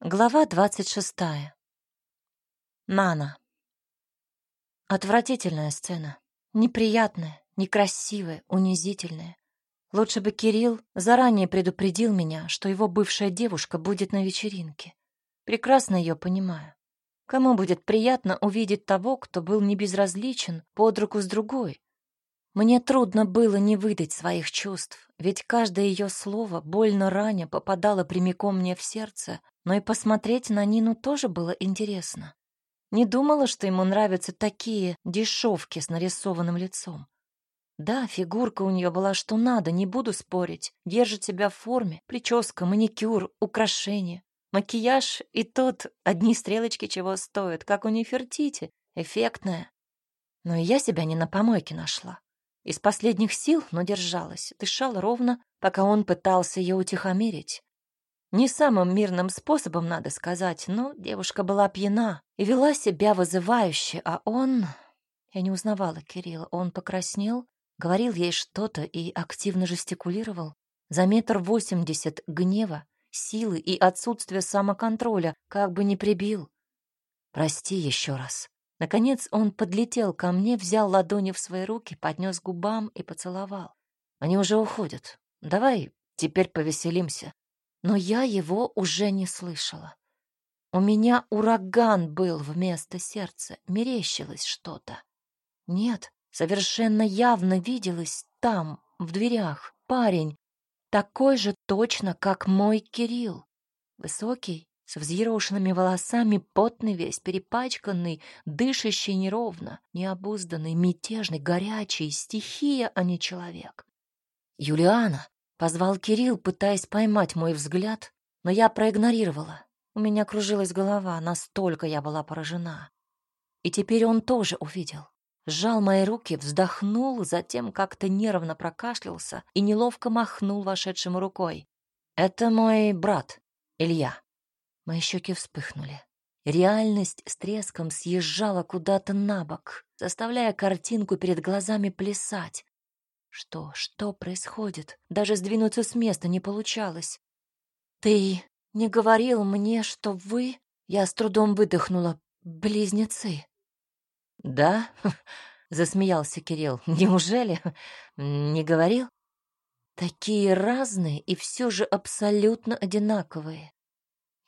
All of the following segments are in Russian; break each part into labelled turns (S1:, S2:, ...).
S1: Глава двадцать шестая. Нана. Отвратительная сцена. Неприятная, некрасивая, унизительная. Лучше бы Кирилл заранее предупредил меня, что его бывшая девушка будет на вечеринке. Прекрасно ее понимаю. Кому будет приятно увидеть того, кто был небезразличен под руку с другой? Мне трудно было не выдать своих чувств, ведь каждое ее слово, больно раня, попадало прямиком мне в сердце, но и посмотреть на Нину тоже было интересно. Не думала, что ему нравятся такие дешевки с нарисованным лицом. Да, фигурка у нее была что надо, не буду спорить. Держит себя в форме, прическа, маникюр, украшения. Макияж и тот одни стрелочки чего стоят, как у Нефертити, эффектная. Но и я себя не на помойке нашла. Из последних сил, но держалась, дышала ровно, пока он пытался ее утихомирить. Не самым мирным способом, надо сказать, но девушка была пьяна и вела себя вызывающе, а он... Я не узнавала Кирилла. Он покраснел, говорил ей что-то и активно жестикулировал. За метр восемьдесят гнева, силы и отсутствия самоконтроля, как бы не прибил. «Прости еще раз». Наконец он подлетел ко мне, взял ладони в свои руки, поднес губам и поцеловал. «Они уже уходят. Давай теперь повеселимся но я его уже не слышала. У меня ураган был вместо сердца, мерещилось что-то. Нет, совершенно явно виделось там, в дверях, парень, такой же точно, как мой Кирилл. Высокий, с взъерошенными волосами, потный весь, перепачканный, дышащий неровно, необузданный, мятежный, горячий, стихия, а не человек. «Юлиана!» Позвал Кирилл, пытаясь поймать мой взгляд, но я проигнорировала. У меня кружилась голова, настолько я была поражена. И теперь он тоже увидел. Сжал мои руки, вздохнул, затем как-то нервно прокашлялся и неловко махнул вошедшим рукой. «Это мой брат, Илья». Мои щеки вспыхнули. Реальность с треском съезжала куда-то на бок, заставляя картинку перед глазами плясать. Что, что происходит? Даже сдвинуться с места не получалось. Ты не говорил мне, что вы... Я с трудом выдохнула. Близнецы. Да? Засмеялся Кирилл. Неужели? Не говорил? Такие разные и все же абсолютно одинаковые.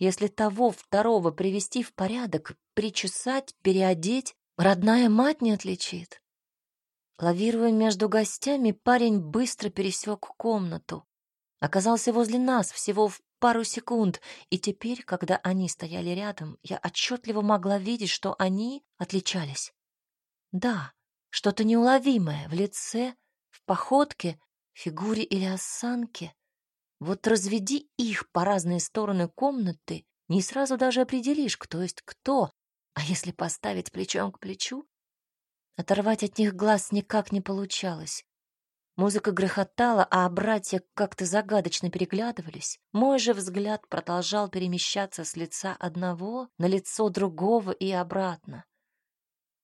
S1: Если того второго привести в порядок, причесать, переодеть, родная мать не отличит. Лавируя между гостями, парень быстро пересек комнату. Оказался возле нас всего в пару секунд, и теперь, когда они стояли рядом, я отчетливо могла видеть, что они отличались. Да, что-то неуловимое в лице, в походке, фигуре или осанке. Вот разведи их по разные стороны комнаты, не сразу даже определишь, кто есть кто, а если поставить плечом к плечу, Оторвать от них глаз никак не получалось. Музыка грохотала, а братья как-то загадочно переглядывались. Мой же взгляд продолжал перемещаться с лица одного на лицо другого и обратно.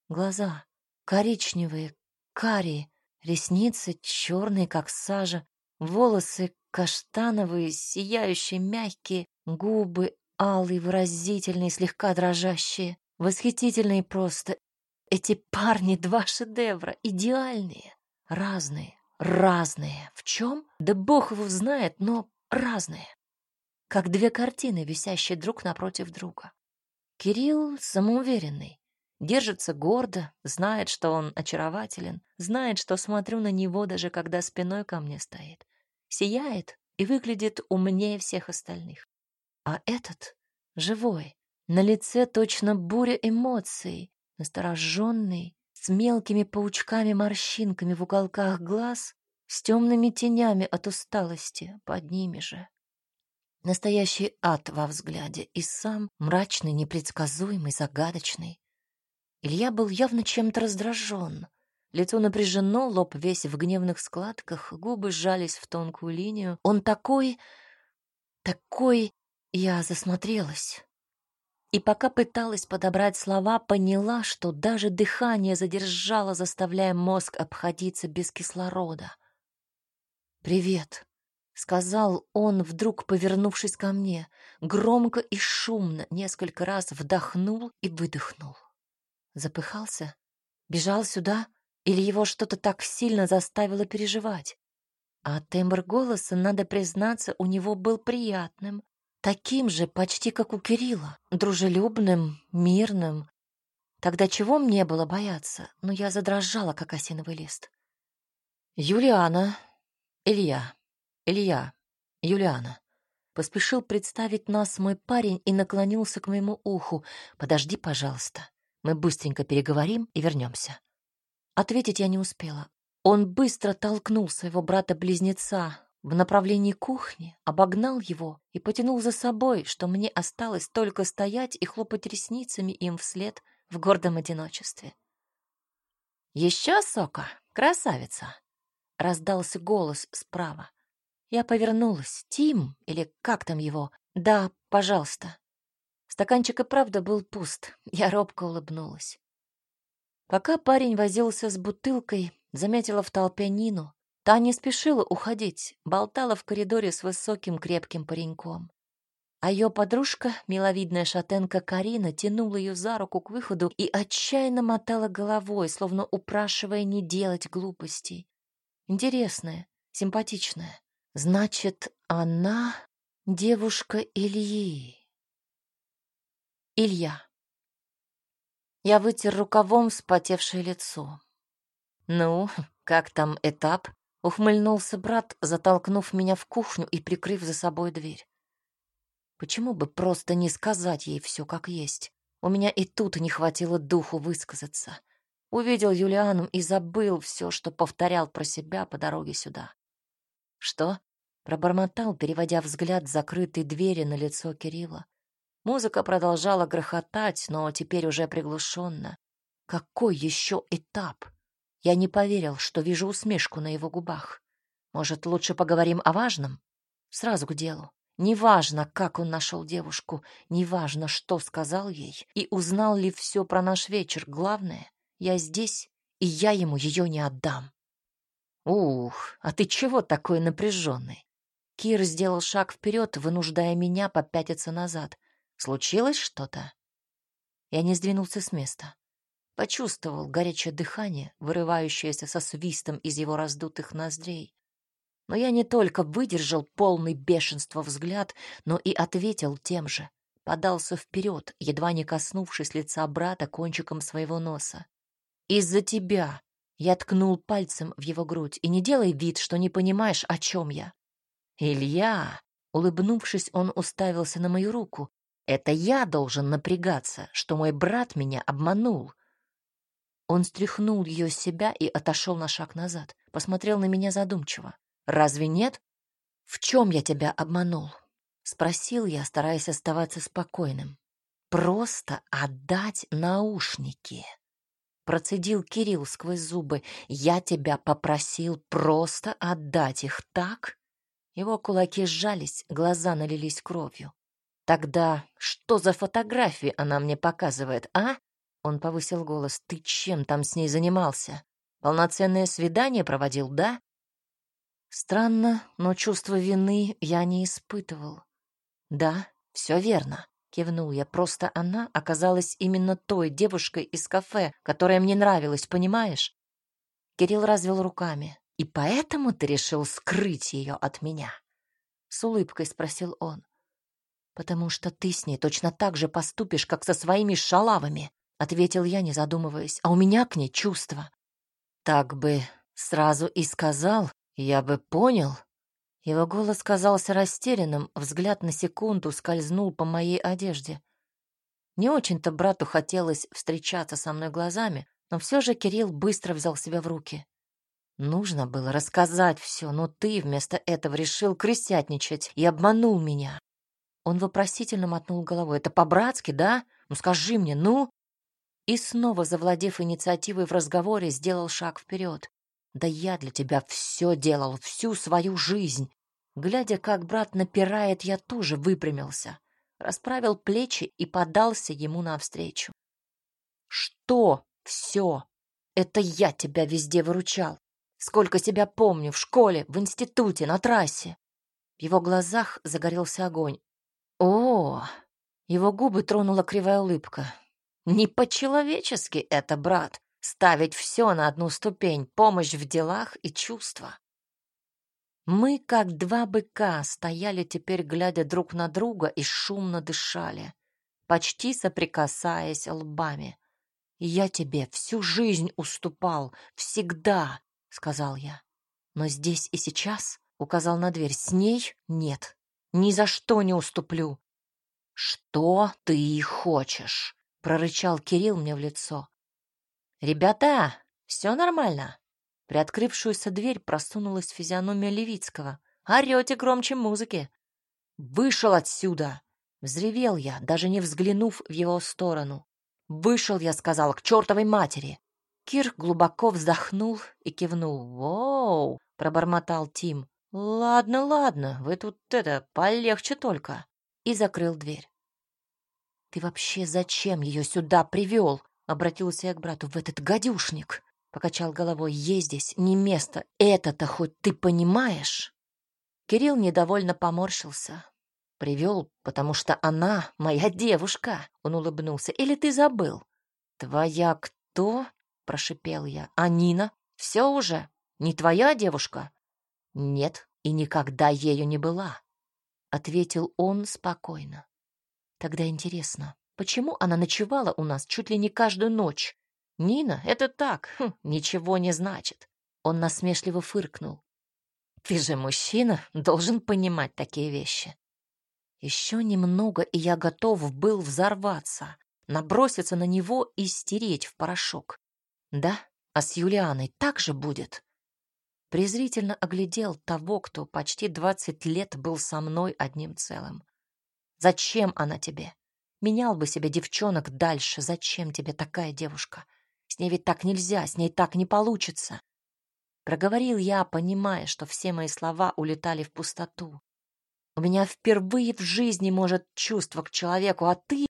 S1: Глаза коричневые, карие, ресницы черные, как сажа, волосы каштановые, сияющие, мягкие, губы алые, выразительные, слегка дрожащие, восхитительные просто эти парни два шедевра, идеальные, разные, разные. В чем? Да бог его знает, но разные. Как две картины, висящие друг напротив друга. Кирилл самоуверенный, держится гордо, знает, что он очарователен, знает, что смотрю на него, даже когда спиной ко мне стоит. Сияет и выглядит умнее всех остальных. А этот живой, на лице точно буря эмоций, настороженный, с мелкими паучками-морщинками в уголках глаз, с темными тенями от усталости под ними же. Настоящий ад во взгляде и сам мрачный, непредсказуемый, загадочный. Илья был явно чем-то раздражен. Лицо напряжено, лоб весь в гневных складках, губы сжались в тонкую линию. Он такой... такой... Я засмотрелась и пока пыталась подобрать слова, поняла, что даже дыхание задержало, заставляя мозг обходиться без кислорода. «Привет», сказал он, вдруг повернувшись ко мне, громко и шумно несколько раз вдохнул и выдохнул. Запыхался? Бежал сюда? Или его что-то так сильно заставило переживать? А тембр голоса, надо признаться, у него был приятным, таким же, почти как у Кирилла, дружелюбным, мирным. Тогда чего мне было бояться? Но я задрожала, как осиновый лист. Юлиана, Илья, Илья, Юлиана. Поспешил представить нас мой парень и наклонился к моему уху. «Подожди, пожалуйста. Мы быстренько переговорим и вернемся». Ответить я не успела. Он быстро толкнул своего брата-близнеца в направлении кухни, обогнал его и потянул за собой, что мне осталось только стоять и хлопать ресницами им вслед в гордом одиночестве. «Еще сока, красавица!» — раздался голос справа. Я повернулась. «Тим, или как там его? Да, пожалуйста». Стаканчик и правда был пуст. Я робко улыбнулась. Пока парень возился с бутылкой, заметила в толпе Нину. Та не спешила уходить, болтала в коридоре с высоким крепким пареньком. А ее подружка, миловидная шатенка Карина, тянула ее за руку к выходу и отчаянно мотала головой, словно упрашивая не делать глупостей. Интересная, симпатичная. Значит, она девушка Ильи. Илья. Я вытер рукавом вспотевшее лицо. «Ну, как там этап?» — ухмыльнулся брат, затолкнув меня в кухню и прикрыв за собой дверь. Почему бы просто не сказать ей все как есть? У меня и тут не хватило духу высказаться. Увидел Юлиану и забыл все, что повторял про себя по дороге сюда. «Что?» — пробормотал, переводя взгляд с закрытой двери на лицо Кирилла. Музыка продолжала грохотать, но теперь уже приглушенно. Какой еще этап? Я не поверил, что вижу усмешку на его губах. Может, лучше поговорим о важном? Сразу к делу. Неважно, как он нашел девушку, неважно, что сказал ей и узнал ли все про наш вечер. Главное, я здесь, и я ему ее не отдам. Ух, а ты чего такой напряженный? Кир сделал шаг вперед, вынуждая меня попятиться назад. Случилось что-то? Я не сдвинулся с места. Почувствовал горячее дыхание, вырывающееся со свистом из его раздутых ноздрей. Но я не только выдержал полный бешенства взгляд, но и ответил тем же. Подался вперед, едва не коснувшись лица брата кончиком своего носа. «Из-за тебя!» Я ткнул пальцем в его грудь. «И не делай вид, что не понимаешь, о чем я». «Илья!» Улыбнувшись, он уставился на мою руку, это я должен напрягаться, что мой брат меня обманул. Он стряхнул ее с себя и отошел на шаг назад, посмотрел на меня задумчиво. Разве нет? В чем я тебя обманул? Спросил я, стараясь оставаться спокойным. Просто отдать наушники. Процедил Кирилл сквозь зубы. Я тебя попросил просто отдать их, так? Его кулаки сжались, глаза налились кровью. Тогда что за фотографии она мне показывает, а? Он повысил голос. Ты чем там с ней занимался? Полноценное свидание проводил, да? Странно, но чувство вины я не испытывал. Да, все верно, кивнул я. Просто она оказалась именно той девушкой из кафе, которая мне нравилась, понимаешь? Кирилл развел руками. И поэтому ты решил скрыть ее от меня? С улыбкой спросил он. «Потому что ты с ней точно так же поступишь, как со своими шалавами», — ответил я, не задумываясь. «А у меня к ней чувства». «Так бы сразу и сказал, я бы понял». Его голос казался растерянным, взгляд на секунду скользнул по моей одежде. Не очень-то брату хотелось встречаться со мной глазами, но все же Кирилл быстро взял себя в руки. Нужно было рассказать все, но ты вместо этого решил крысятничать и обманул меня. Он вопросительно мотнул головой. «Это по-братски, да? Ну скажи мне, ну?» И снова, завладев инициативой в разговоре, сделал шаг вперед. «Да я для тебя все делал, всю свою жизнь!» Глядя, как брат напирает, я тоже выпрямился, расправил плечи и подался ему навстречу. «Что все? Это я тебя везде выручал. Сколько себя помню, в школе, в институте, на трассе. В его глазах загорелся огонь. О, его губы тронула кривая улыбка. Не по-человечески это, брат, ставить все на одну ступень, помощь в делах и чувства. Мы, как два быка, стояли теперь, глядя друг на друга, и шумно дышали, почти соприкасаясь лбами. «Я тебе всю жизнь уступал, всегда», — сказал я. «Но здесь и сейчас», — указал на дверь, — «с ней нет, ни за что не уступлю». «Что ты хочешь?» — прорычал Кирилл мне в лицо. «Ребята, все нормально?» Приоткрывшуюся дверь просунулась физиономия Левицкого. «Орете громче музыки!» «Вышел отсюда!» Взревел я, даже не взглянув в его сторону. «Вышел, я сказал, к чертовой матери!» Кир глубоко вздохнул и кивнул. «Воу!» — пробормотал Тим. «Ладно, ладно, вы тут это, полегче только!» И закрыл дверь. «Ты вообще зачем ее сюда привел?» — обратился я к брату. «В этот гадюшник!» покачал головой. Ей здесь не место. Это-то хоть ты понимаешь? Кирилл недовольно поморщился. Привел, потому что она моя девушка. Он улыбнулся. Или ты забыл? Твоя кто? Прошипел я. А Нина? Все уже? Не твоя девушка? Нет, и никогда ею не была. Ответил он спокойно. Тогда интересно, почему она ночевала у нас чуть ли не каждую ночь? Нина, это так, хм, ничего не значит. Он насмешливо фыркнул. Ты же мужчина, должен понимать такие вещи. Еще немного, и я готов был взорваться, наброситься на него и стереть в порошок. Да, а с Юлианой так же будет. Презрительно оглядел того, кто почти двадцать лет был со мной одним целым. Зачем она тебе? Менял бы себе девчонок дальше. Зачем тебе такая девушка? С ней ведь так нельзя, с ней так не получится. Проговорил я, понимая, что все мои слова улетали в пустоту. У меня впервые в жизни может чувство к человеку, а ты...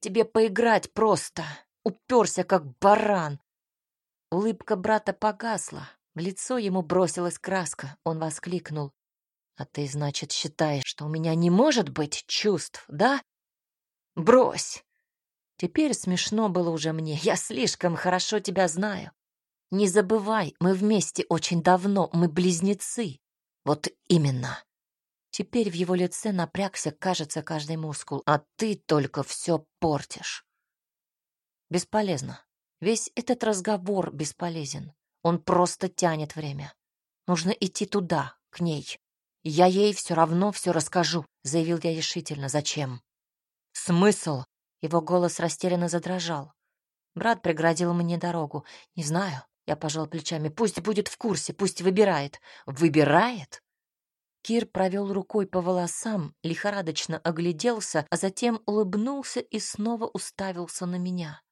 S1: Тебе поиграть просто. Уперся, как баран. Улыбка брата погасла. В лицо ему бросилась краска. Он воскликнул. «А ты, значит, считаешь, что у меня не может быть чувств, да? Брось! Теперь смешно было уже мне. Я слишком хорошо тебя знаю. Не забывай, мы вместе очень давно, мы близнецы. Вот именно. Теперь в его лице напрягся, кажется, каждый мускул, а ты только все портишь. Бесполезно. Весь этот разговор бесполезен. Он просто тянет время. Нужно идти туда, к ней. Я ей все равно все расскажу, заявил я решительно. Зачем? Смысл? Его голос растерянно задрожал. Брат преградил мне дорогу. Не знаю. Я пожал плечами. Пусть будет в курсе, пусть выбирает. Выбирает? Кир провел рукой по волосам, лихорадочно огляделся, а затем улыбнулся и снова уставился на меня.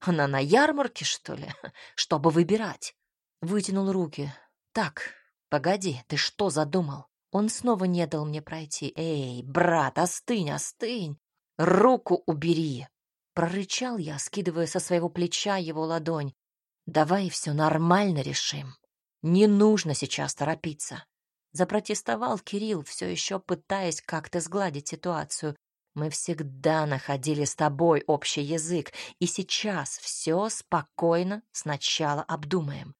S1: Она на ярмарке, что ли? Чтобы выбирать. Вытянул руки. Так, погоди, ты что задумал? Он снова не дал мне пройти. Эй, брат, остынь, остынь. «Руку убери!» — прорычал я, скидывая со своего плеча его ладонь. «Давай все нормально решим. Не нужно сейчас торопиться». Запротестовал Кирилл, все еще пытаясь как-то сгладить ситуацию. «Мы всегда находили с тобой общий язык, и сейчас все спокойно сначала обдумаем».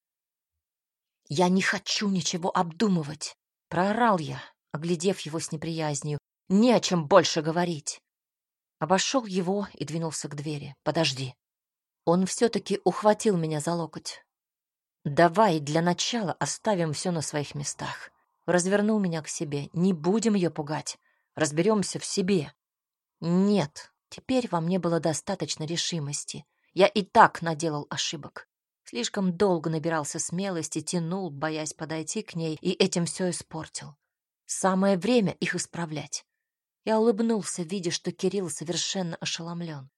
S1: «Я не хочу ничего обдумывать!» — проорал я, оглядев его с неприязнью. «Не о чем больше говорить!» Обошел его и двинулся к двери. «Подожди». Он все-таки ухватил меня за локоть. «Давай для начала оставим все на своих местах». Развернул меня к себе. «Не будем ее пугать. Разберемся в себе». «Нет, теперь во мне было достаточно решимости. Я и так наделал ошибок. Слишком долго набирался смелости, тянул, боясь подойти к ней, и этим все испортил. Самое время их исправлять. Я улыбнулся, видя, что Кирилл совершенно ошеломлен.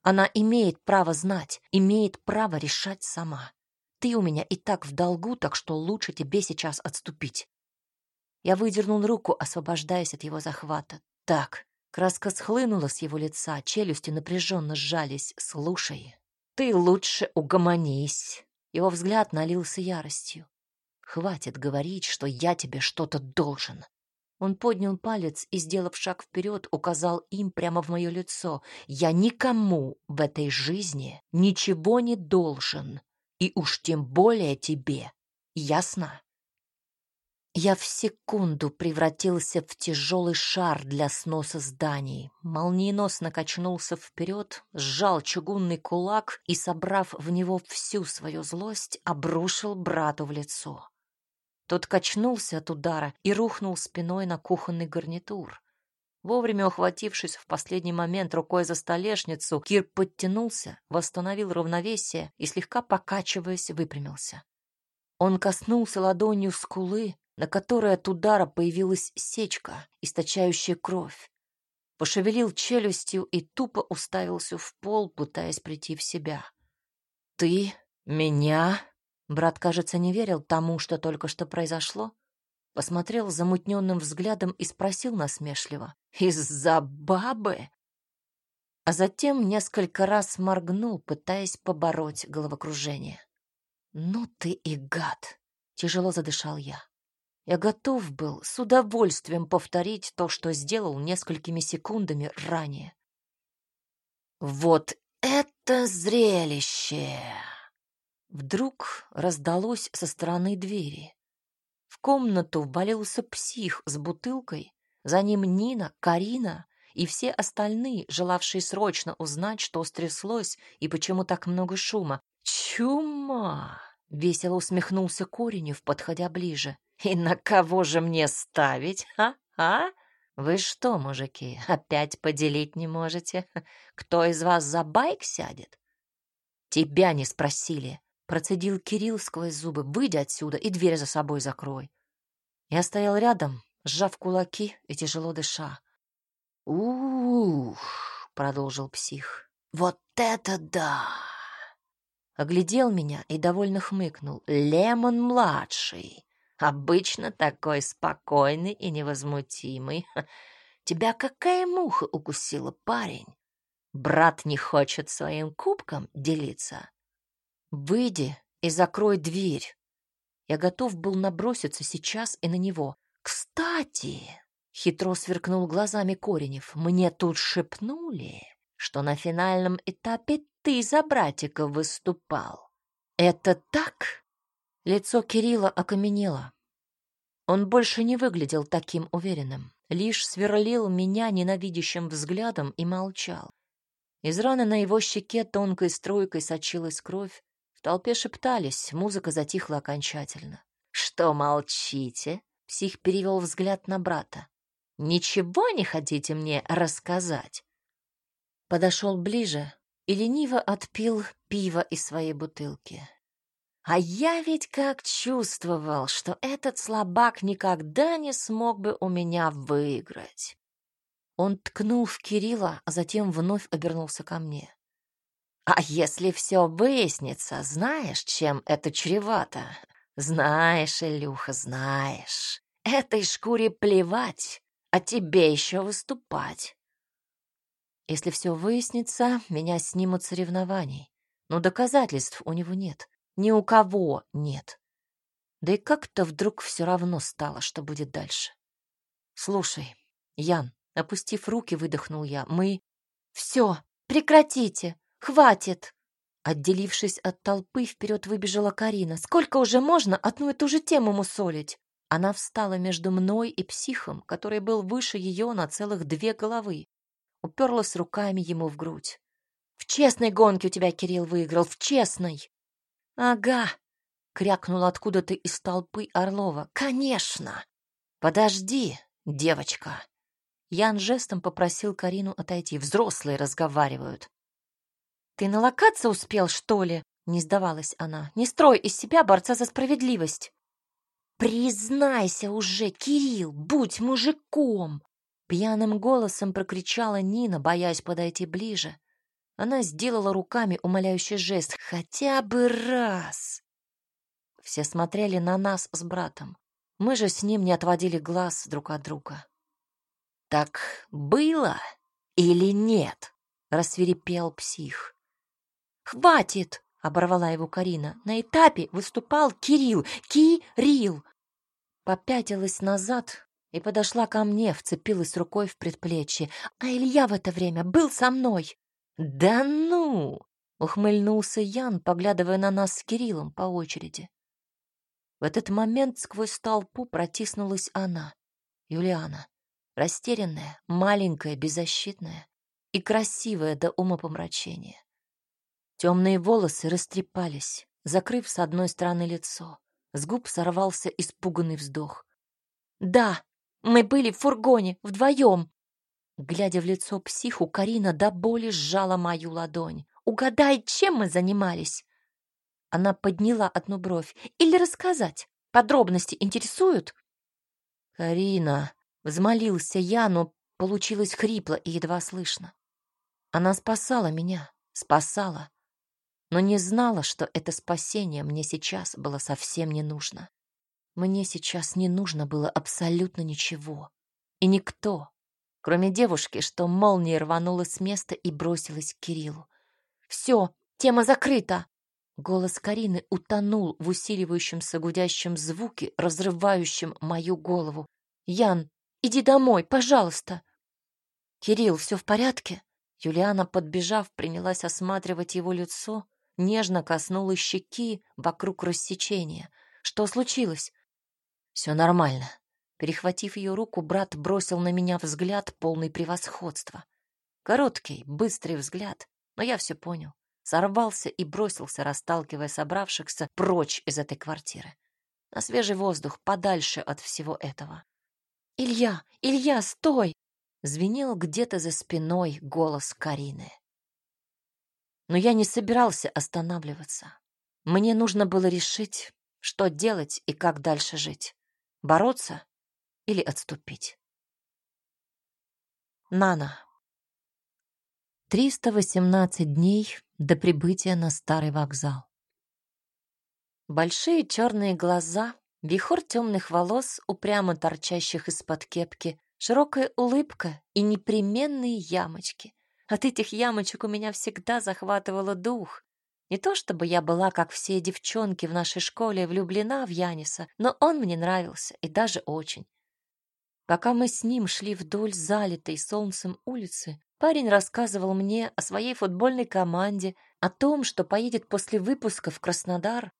S1: Она имеет право знать, имеет право решать сама. Ты у меня и так в долгу, так что лучше тебе сейчас отступить. Я выдернул руку, освобождаясь от его захвата. Так, краска схлынула с его лица, челюсти напряженно сжались. Слушай, ты лучше угомонись. Его взгляд налился яростью. Хватит говорить, что я тебе что-то должен. Он поднял палец и, сделав шаг вперед, указал им прямо в мое лицо. «Я никому в этой жизни ничего не должен, и уж тем более тебе. Ясно?» Я в секунду превратился в тяжелый шар для сноса зданий, молниеносно качнулся вперед, сжал чугунный кулак и, собрав в него всю свою злость, обрушил брату в лицо. Тот качнулся от удара и рухнул спиной на кухонный гарнитур. Вовремя ухватившись в последний момент рукой за столешницу, Кир подтянулся, восстановил равновесие и, слегка покачиваясь, выпрямился. Он коснулся ладонью скулы, на которой от удара появилась сечка, источающая кровь. Пошевелил челюстью и тупо уставился в пол, пытаясь прийти в себя. «Ты меня Брат, кажется, не верил тому, что только что произошло. Посмотрел замутненным взглядом и спросил насмешливо. «Из-за бабы?» А затем несколько раз моргнул, пытаясь побороть головокружение. «Ну ты и гад!» — тяжело задышал я. Я готов был с удовольствием повторить то, что сделал несколькими секундами ранее. «Вот это зрелище!» Вдруг раздалось со стороны двери. В комнату ввалился псих с бутылкой, за ним Нина, Карина и все остальные, желавшие срочно узнать, что стряслось и почему так много шума. «Чума!» — весело усмехнулся Коренев, подходя ближе. «И на кого же мне ставить, а? А? Вы что, мужики, опять поделить не можете? Кто из вас за байк сядет?» «Тебя не спросили», Процедил Кирилл сквозь зубы. «Выйди отсюда и дверь за собой закрой». Я стоял рядом, сжав кулаки и тяжело дыша. «Ух!» — продолжил псих. «Вот это да!» Оглядел меня и довольно хмыкнул. «Лемон-младший! Обычно такой спокойный и невозмутимый. Тебя какая муха укусила, парень? Брат не хочет своим кубком делиться?» «Выйди и закрой дверь». Я готов был наброситься сейчас и на него. «Кстати!» — хитро сверкнул глазами Коренев. «Мне тут шепнули, что на финальном этапе ты за братика выступал. Это так?» Лицо Кирилла окаменело. Он больше не выглядел таким уверенным, лишь сверлил меня ненавидящим взглядом и молчал. Из раны на его щеке тонкой струйкой сочилась кровь, в толпе шептались, музыка затихла окончательно. «Что молчите?» — псих перевел взгляд на брата. «Ничего не хотите мне рассказать?» Подошел ближе и лениво отпил пиво из своей бутылки. А я ведь как чувствовал, что этот слабак никогда не смог бы у меня выиграть. Он ткнул в Кирилла, а затем вновь обернулся ко мне. А если все выяснится, знаешь, чем это чревато? Знаешь, Илюха, знаешь. Этой шкуре плевать, а тебе еще выступать. Если все выяснится, меня снимут соревнований. Но доказательств у него нет. Ни у кого нет. Да и как-то вдруг все равно стало, что будет дальше. Слушай, Ян, опустив руки, выдохнул я. Мы... Все, прекратите! Хватит!» Отделившись от толпы, вперед выбежала Карина. «Сколько уже можно одну и ту же тему мусолить?» Она встала между мной и психом, который был выше ее на целых две головы. Уперлась руками ему в грудь. «В честной гонке у тебя Кирилл выиграл, в честной!» «Ага!» — крякнула откуда-то из толпы Орлова. «Конечно!» «Подожди, девочка!» Ян жестом попросил Карину отойти. Взрослые разговаривают. «Ты налокаться успел, что ли?» — не сдавалась она. «Не строй из себя борца за справедливость!» «Признайся уже, Кирилл, будь мужиком!» Пьяным голосом прокричала Нина, боясь подойти ближе. Она сделала руками умоляющий жест. «Хотя бы раз!» Все смотрели на нас с братом. Мы же с ним не отводили глаз друг от друга. «Так было или нет?» — рассверепел псих. «Хватит!» — оборвала его Карина. «На этапе выступал Кирилл! Кирилл!» Попятилась назад, и подошла ко мне, вцепилась рукой в предплечье. А Илья в это время был со мной. «Да ну!» — ухмыльнулся Ян, поглядывая на нас с Кириллом по очереди. В этот момент сквозь толпу протиснулась она, Юлиана, растерянная, маленькая, беззащитная и красивая до умопомрачения. Темные волосы растрепались, закрыв с одной стороны лицо. С губ сорвался испуганный вздох. «Да, мы были в фургоне, вдвоем!» Глядя в лицо психу, Карина до боли сжала мою ладонь. «Угадай, чем мы занимались?» Она подняла одну бровь. «Или рассказать? Подробности интересуют?» «Карина!» — взмолился я, но получилось хрипло и едва слышно. Она спасала меня, спасала, но не знала, что это спасение мне сейчас было совсем не нужно. Мне сейчас не нужно было абсолютно ничего. И никто, кроме девушки, что молнией рванула с места и бросилась к Кириллу. «Все, тема закрыта!» Голос Карины утонул в усиливающемся гудящем звуке, разрывающем мою голову. «Ян, иди домой, пожалуйста!» «Кирилл, все в порядке?» Юлиана, подбежав, принялась осматривать его лицо, нежно коснулась щеки вокруг рассечения. «Что случилось?» «Все нормально». Перехватив ее руку, брат бросил на меня взгляд, полный превосходства. Короткий, быстрый взгляд, но я все понял сорвался и бросился, расталкивая собравшихся прочь из этой квартиры. На свежий воздух, подальше от всего этого. «Илья! Илья, стой!» — звенел где-то за спиной голос Карины. Но я не собирался останавливаться. Мне нужно было решить, что делать и как дальше жить. Бороться или отступить. Нана. 318 дней до прибытия на старый вокзал. Большие черные глаза, вихор темных волос, упрямо торчащих из-под кепки, широкая улыбка и непременные ямочки. От этих ямочек у меня всегда захватывало дух. Не то чтобы я была, как все девчонки в нашей школе, влюблена в Яниса, но он мне нравился, и даже очень. Пока мы с ним шли вдоль залитой солнцем улицы, Парень рассказывал мне о своей футбольной команде, о том, что поедет после выпуска в Краснодар.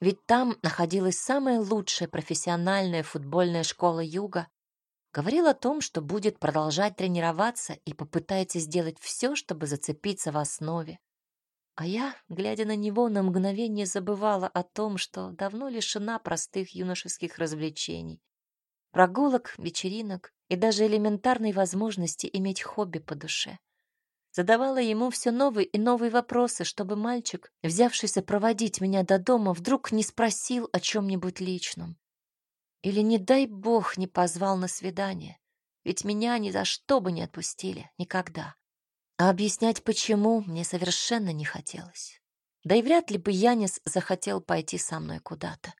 S1: Ведь там находилась самая лучшая профессиональная футбольная школа Юга. Говорил о том, что будет продолжать тренироваться и попытается сделать все, чтобы зацепиться в основе. А я, глядя на него, на мгновение забывала о том, что давно лишена простых юношеских развлечений. Прогулок, вечеринок, и даже элементарной возможности иметь хобби по душе. Задавала ему все новые и новые вопросы, чтобы мальчик, взявшийся проводить меня до дома, вдруг не спросил о чем-нибудь личном. Или, не дай бог, не позвал на свидание, ведь меня ни за что бы не отпустили, никогда. А объяснять почему мне совершенно не хотелось. Да и вряд ли бы Янис захотел пойти со мной куда-то.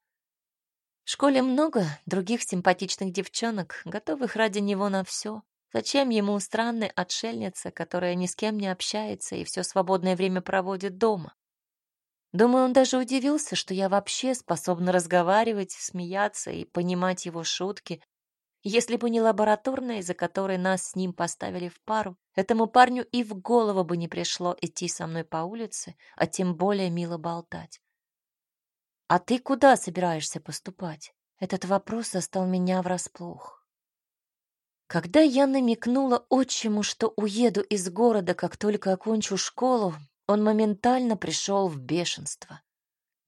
S1: В школе много других симпатичных девчонок, готовых ради него на все. Зачем ему странная отшельница, которая ни с кем не общается и все свободное время проводит дома? Думаю, он даже удивился, что я вообще способна разговаривать, смеяться и понимать его шутки. Если бы не лабораторная, из-за которой нас с ним поставили в пару, этому парню и в голову бы не пришло идти со мной по улице, а тем более мило болтать. «А ты куда собираешься поступать?» Этот вопрос застал меня врасплох. Когда я намекнула отчиму, что уеду из города, как только окончу школу, он моментально пришел в бешенство.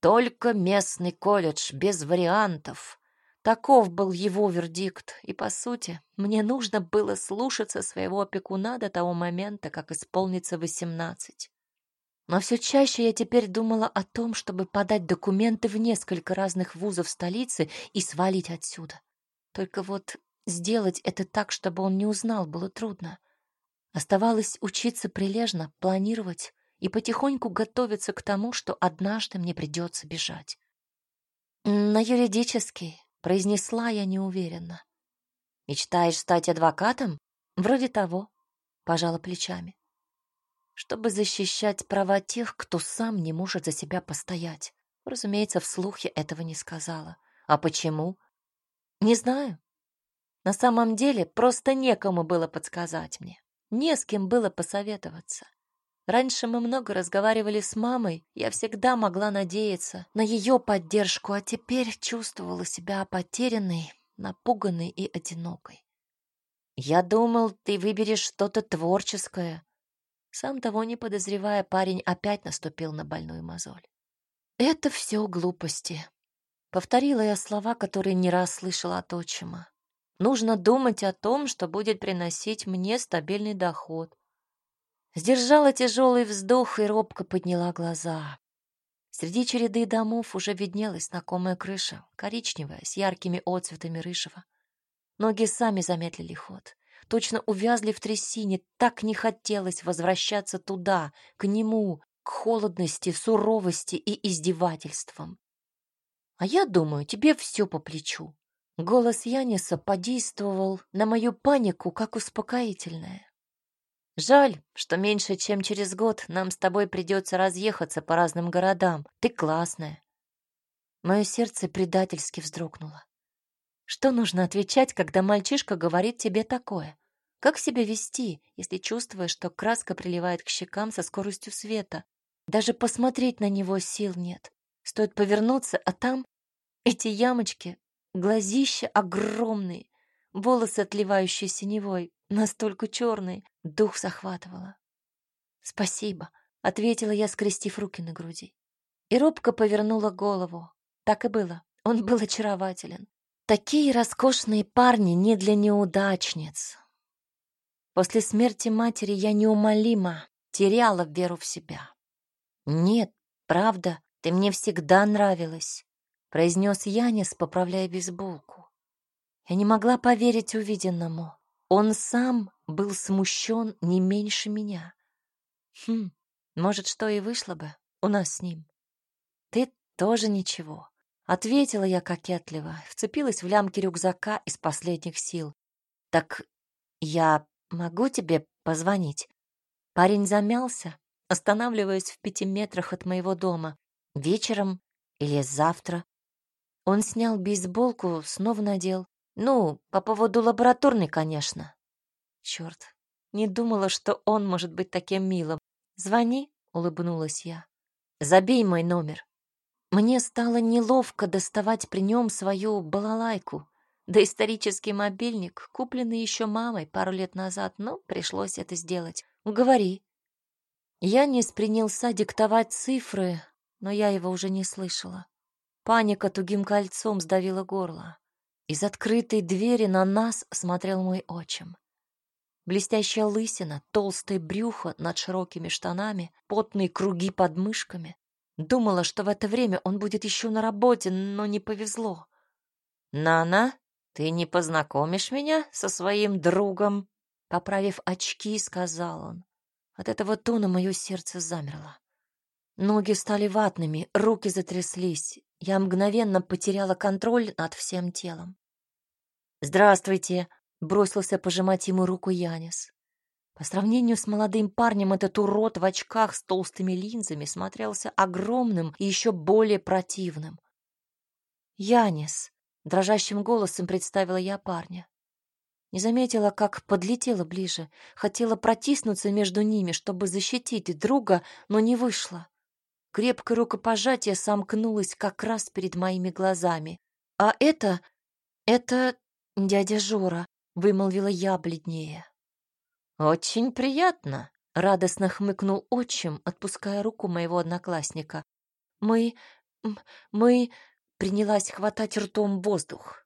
S1: Только местный колледж, без вариантов. Таков был его вердикт, и, по сути, мне нужно было слушаться своего опекуна до того момента, как исполнится восемнадцать. Но все чаще я теперь думала о том, чтобы подать документы в несколько разных вузов столицы и свалить отсюда. Только вот сделать это так, чтобы он не узнал, было трудно. Оставалось учиться прилежно, планировать и потихоньку готовиться к тому, что однажды мне придется бежать. На юридический произнесла я неуверенно. «Мечтаешь стать адвокатом?» «Вроде того», — пожала плечами чтобы защищать права тех, кто сам не может за себя постоять. Разумеется, вслух я этого не сказала. А почему? Не знаю. На самом деле, просто некому было подсказать мне. Не с кем было посоветоваться. Раньше мы много разговаривали с мамой, я всегда могла надеяться на ее поддержку, а теперь чувствовала себя потерянной, напуганной и одинокой. «Я думал, ты выберешь что-то творческое». Сам того не подозревая, парень опять наступил на больную мозоль. «Это все глупости», — повторила я слова, которые не раз слышала от отчима. «Нужно думать о том, что будет приносить мне стабильный доход». Сдержала тяжелый вздох и робко подняла глаза. Среди череды домов уже виднелась знакомая крыша, коричневая, с яркими отцветами рыжего. Ноги сами замедлили ход. Точно увязли в трясине, так не хотелось возвращаться туда, к нему, к холодности, суровости и издевательствам. А я думаю, тебе все по плечу. Голос Яниса подействовал на мою панику, как успокоительное. Жаль, что меньше, чем через год нам с тобой придется разъехаться по разным городам. Ты классная. Мое сердце предательски вздрогнуло. Что нужно отвечать, когда мальчишка говорит тебе такое? Как себя вести, если чувствуешь, что краска приливает к щекам со скоростью света? Даже посмотреть на него сил нет. Стоит повернуться, а там эти ямочки, глазища огромные, волосы, отливающие синевой, настолько черные, дух захватывало. «Спасибо», — ответила я, скрестив руки на груди. И робко повернула голову. Так и было. Он был очарователен. Такие роскошные парни не для неудачниц. После смерти матери я неумолимо теряла веру в себя. «Нет, правда, ты мне всегда нравилась», — произнес Янис, поправляя бейсболку. Я не могла поверить увиденному. Он сам был смущен не меньше меня. Хм, может, что и вышло бы у нас с ним. Ты тоже ничего. Ответила я кокетливо, вцепилась в лямки рюкзака из последних сил. Так я могу тебе позвонить? Парень замялся, останавливаясь в пяти метрах от моего дома. Вечером или завтра? Он снял бейсболку, снова надел. Ну, по поводу лабораторной, конечно. Черт, не думала, что он может быть таким милым. Звони, улыбнулась я. Забей мой номер. Мне стало неловко доставать при нем свою балалайку. Да исторический мобильник, купленный еще мамой пару лет назад, но пришлось это сделать. Говори. Я не принялся диктовать цифры, но я его уже не слышала. Паника тугим кольцом сдавила горло. Из открытой двери на нас смотрел мой отчим. Блестящая лысина, толстое брюхо над широкими штанами, потные круги под мышками. Думала, что в это время он будет еще на работе, но не повезло. «Нана, ты не познакомишь меня со своим другом?» Поправив очки, сказал он. От этого тона мое сердце замерло. Ноги стали ватными, руки затряслись. Я мгновенно потеряла контроль над всем телом. «Здравствуйте!» — бросился пожимать ему руку Янис. По сравнению с молодым парнем этот урод в очках с толстыми линзами смотрелся огромным и еще более противным. «Янис!» — дрожащим голосом представила я парня. Не заметила, как подлетела ближе, хотела протиснуться между ними, чтобы защитить друга, но не вышло. Крепкое рукопожатие сомкнулось как раз перед моими глазами. «А это... это дядя Жора», — вымолвила я бледнее. «Очень приятно», — радостно хмыкнул отчим, отпуская руку моего одноклассника. «Мы... мы...» — принялась хватать ртом воздух.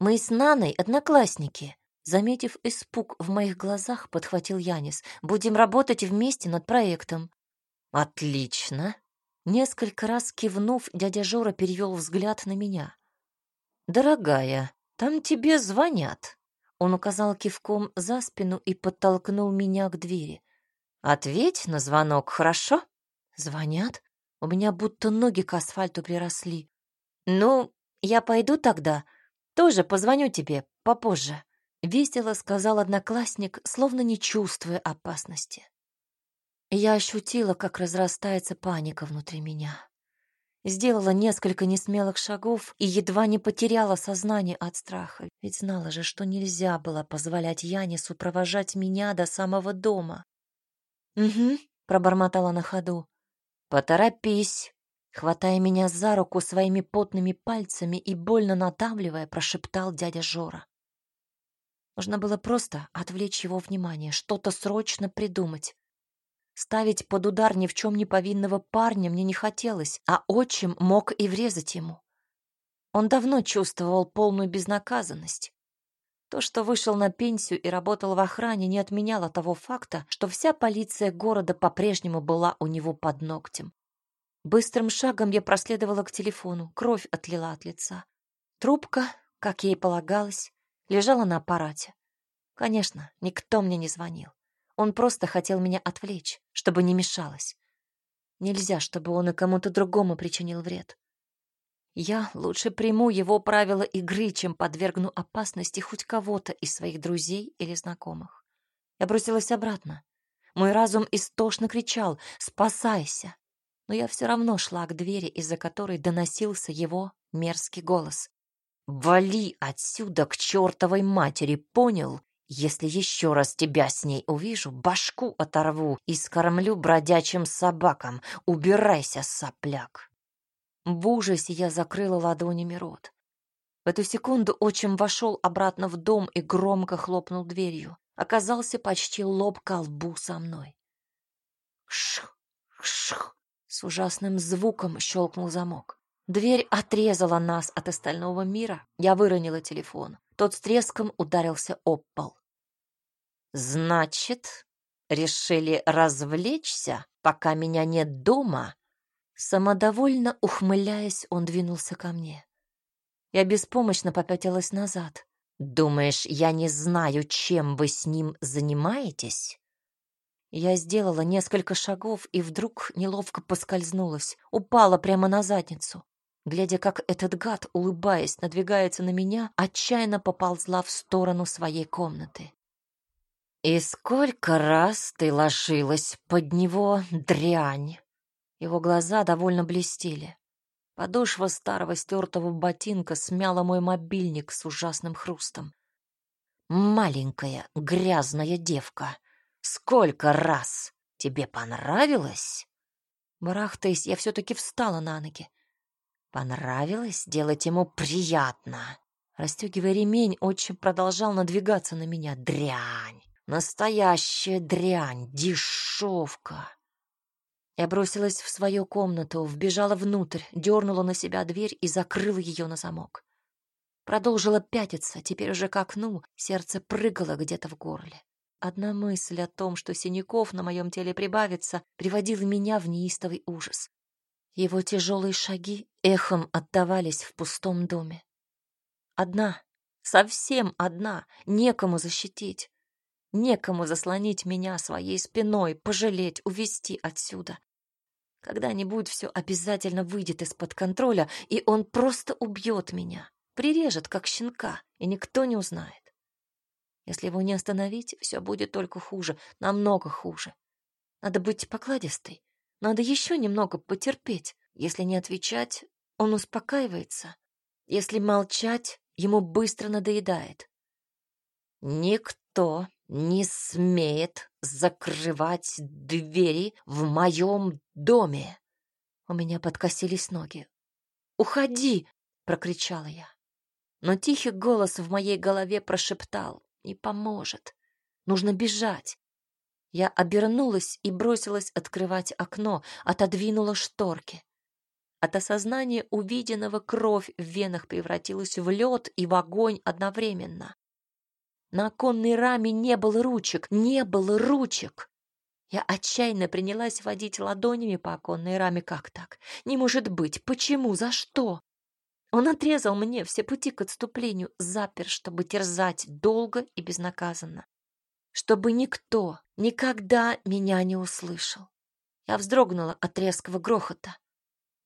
S1: «Мы с Наной одноклассники», — заметив испуг в моих глазах, подхватил Янис. «Будем работать вместе над проектом». «Отлично», Несколько раз кивнув, дядя Жора перевел взгляд на меня. «Дорогая, там тебе звонят». Он указал кивком за спину и подтолкнул меня к двери. «Ответь на звонок, хорошо?» «Звонят? У меня будто ноги к асфальту приросли. Ну, я пойду тогда. Тоже позвоню тебе попозже», — весело сказал одноклассник, словно не чувствуя опасности. Я ощутила, как разрастается паника внутри меня. Сделала несколько несмелых шагов и едва не потеряла сознание от страха, ведь знала же, что нельзя было позволять Янису провожать меня до самого дома. «Угу», — пробормотала на ходу. «Поторопись», хватая меня за руку своими потными пальцами и больно надавливая, прошептал дядя Жора. Нужно было просто отвлечь его внимание, что-то срочно придумать. Ставить под удар ни в чем не повинного парня мне не хотелось, а отчим мог и врезать ему. Он давно чувствовал полную безнаказанность. То, что вышел на пенсию и работал в охране, не отменяло того факта, что вся полиция города по-прежнему была у него под ногтем. Быстрым шагом я проследовала к телефону, кровь отлила от лица. Трубка, как ей полагалось, лежала на аппарате. Конечно, никто мне не звонил. Он просто хотел меня отвлечь, чтобы не мешалось. Нельзя, чтобы он и кому-то другому причинил вред. Я лучше приму его правила игры, чем подвергну опасности хоть кого-то из своих друзей или знакомых. Я бросилась обратно. Мой разум истошно кричал «Спасайся!», но я все равно шла к двери, из-за которой доносился его мерзкий голос. «Вали отсюда к чертовой матери, понял? Если еще раз тебя с ней увижу, башку оторву и скормлю бродячим собакам. Убирайся, сопляк!» В ужасе я закрыла ладонями рот. В эту секунду отчим вошел обратно в дом и громко хлопнул дверью. Оказался почти лоб к лбу со мной. Шх, шх. С ужасным звуком щелкнул замок. Дверь отрезала нас от остального мира. Я выронила телефон. Тот с треском ударился об пол. Значит, решили развлечься, пока меня нет дома? Самодовольно ухмыляясь, он двинулся ко мне. Я беспомощно попятилась назад. Думаешь, я не знаю, чем вы с ним занимаетесь? Я сделала несколько шагов и вдруг неловко поскользнулась, упала прямо на задницу. Глядя, как этот гад, улыбаясь, надвигается на меня, отчаянно поползла в сторону своей комнаты. «И сколько раз ты ложилась под него, дрянь!» Его глаза довольно блестели. Подошва старого стертого ботинка смяла мой мобильник с ужасным хрустом. «Маленькая грязная девка, сколько раз тебе понравилось?» Барахтаясь, я все-таки встала на ноги. Понравилось делать ему приятно. Растегивая ремень, отчим продолжал надвигаться на меня. Дрянь! Настоящая дрянь, дешевка. Я бросилась в свою комнату, вбежала внутрь, дернула на себя дверь и закрыла ее на замок. Продолжила пятиться, теперь уже к окну, сердце прыгало где-то в горле. Одна мысль о том, что синяков на моем теле прибавится, приводила меня в неистовый ужас. Его тяжелые шаги эхом отдавались в пустом доме. Одна, совсем одна, некому защитить. Некому заслонить меня своей спиной, пожалеть, увести отсюда. Когда-нибудь все обязательно выйдет из-под контроля, и он просто убьет меня, прирежет, как щенка, и никто не узнает. Если его не остановить, все будет только хуже, намного хуже. Надо быть покладистой, надо еще немного потерпеть. Если не отвечать, он успокаивается. Если молчать, ему быстро надоедает. Никто не смеет закрывать двери в моем доме. У меня подкосились ноги. «Уходи!» — прокричала я. Но тихий голос в моей голове прошептал. «Не поможет. Нужно бежать». Я обернулась и бросилась открывать окно, отодвинула шторки. От осознания увиденного кровь в венах превратилась в лед и в огонь одновременно. На оконной раме не было ручек, не было ручек. Я отчаянно принялась водить ладонями по оконной раме. Как так? Не может быть. Почему? За что? Он отрезал мне все пути к отступлению, запер, чтобы терзать долго и безнаказанно. Чтобы никто никогда меня не услышал. Я вздрогнула от резкого грохота.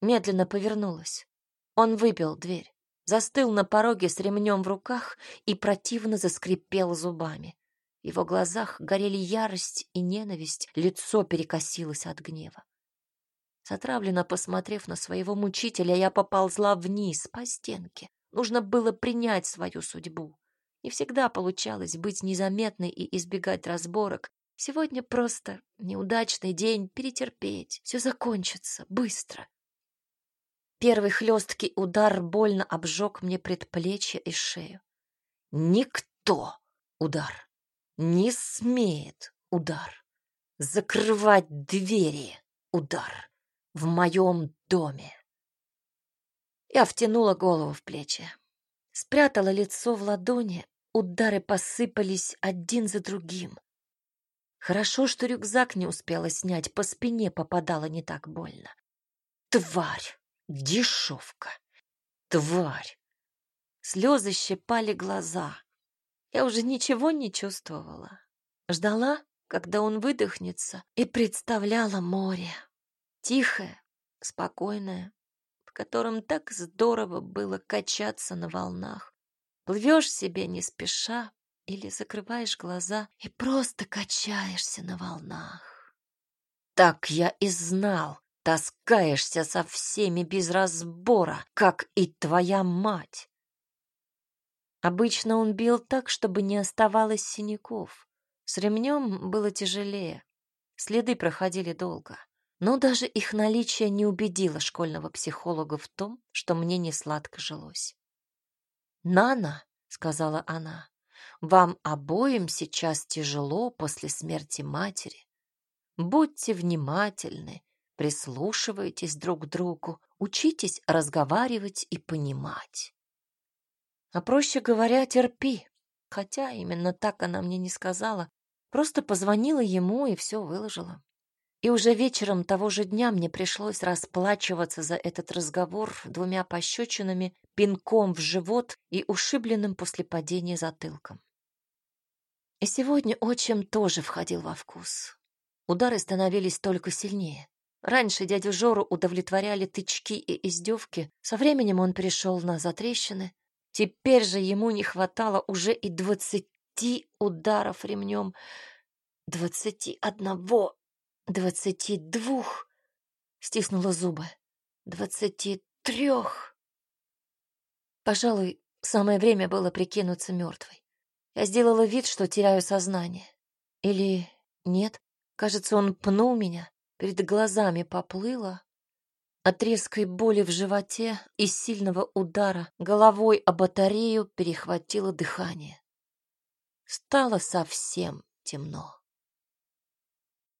S1: Медленно повернулась. Он выбил дверь застыл на пороге с ремнем в руках и противно заскрипел зубами. В его глазах горели ярость и ненависть, лицо перекосилось от гнева. Затравленно посмотрев на своего мучителя, я поползла вниз по стенке. Нужно было принять свою судьбу. Не всегда получалось быть незаметной и избегать разборок. Сегодня просто неудачный день, перетерпеть. Все закончится быстро. Первый хлесткий удар больно обжег мне предплечье и шею. Никто удар не смеет удар закрывать двери удар в моем доме. Я втянула голову в плечи, спрятала лицо в ладони, удары посыпались один за другим. Хорошо, что рюкзак не успела снять, по спине попадало не так больно. Тварь! Дешевка! Тварь! Слезы щипали глаза. Я уже ничего не чувствовала. Ждала, когда он выдохнется, и представляла море. Тихое, спокойное, в котором так здорово было качаться на волнах. Плывешь себе не спеша или закрываешь глаза и просто качаешься на волнах. Так я и знал, таскаешься со всеми без разбора, как и твоя мать. Обычно он бил так, чтобы не оставалось синяков. С ремнем было тяжелее. Следы проходили долго. Но даже их наличие не убедило школьного психолога в том, что мне не сладко жилось. «Нана», — сказала она, — «вам обоим сейчас тяжело после смерти матери. Будьте внимательны, прислушивайтесь друг к другу, учитесь разговаривать и понимать. А проще говоря, терпи. Хотя именно так она мне не сказала, просто позвонила ему и все выложила. И уже вечером того же дня мне пришлось расплачиваться за этот разговор двумя пощечинами, пинком в живот и ушибленным после падения затылком. И сегодня отчим тоже входил во вкус. Удары становились только сильнее. Раньше дядю Жору удовлетворяли тычки и издевки, со временем он перешел на затрещины. Теперь же ему не хватало уже и двадцати ударов ремнем. Двадцати одного, двадцати двух. Стиснула зубы. Двадцати трех. Пожалуй, самое время было прикинуться мертвой. Я сделала вид, что теряю сознание. Или нет? Кажется, он пнул меня перед глазами поплыло. От резкой боли в животе и сильного удара головой о батарею перехватило дыхание. Стало совсем темно.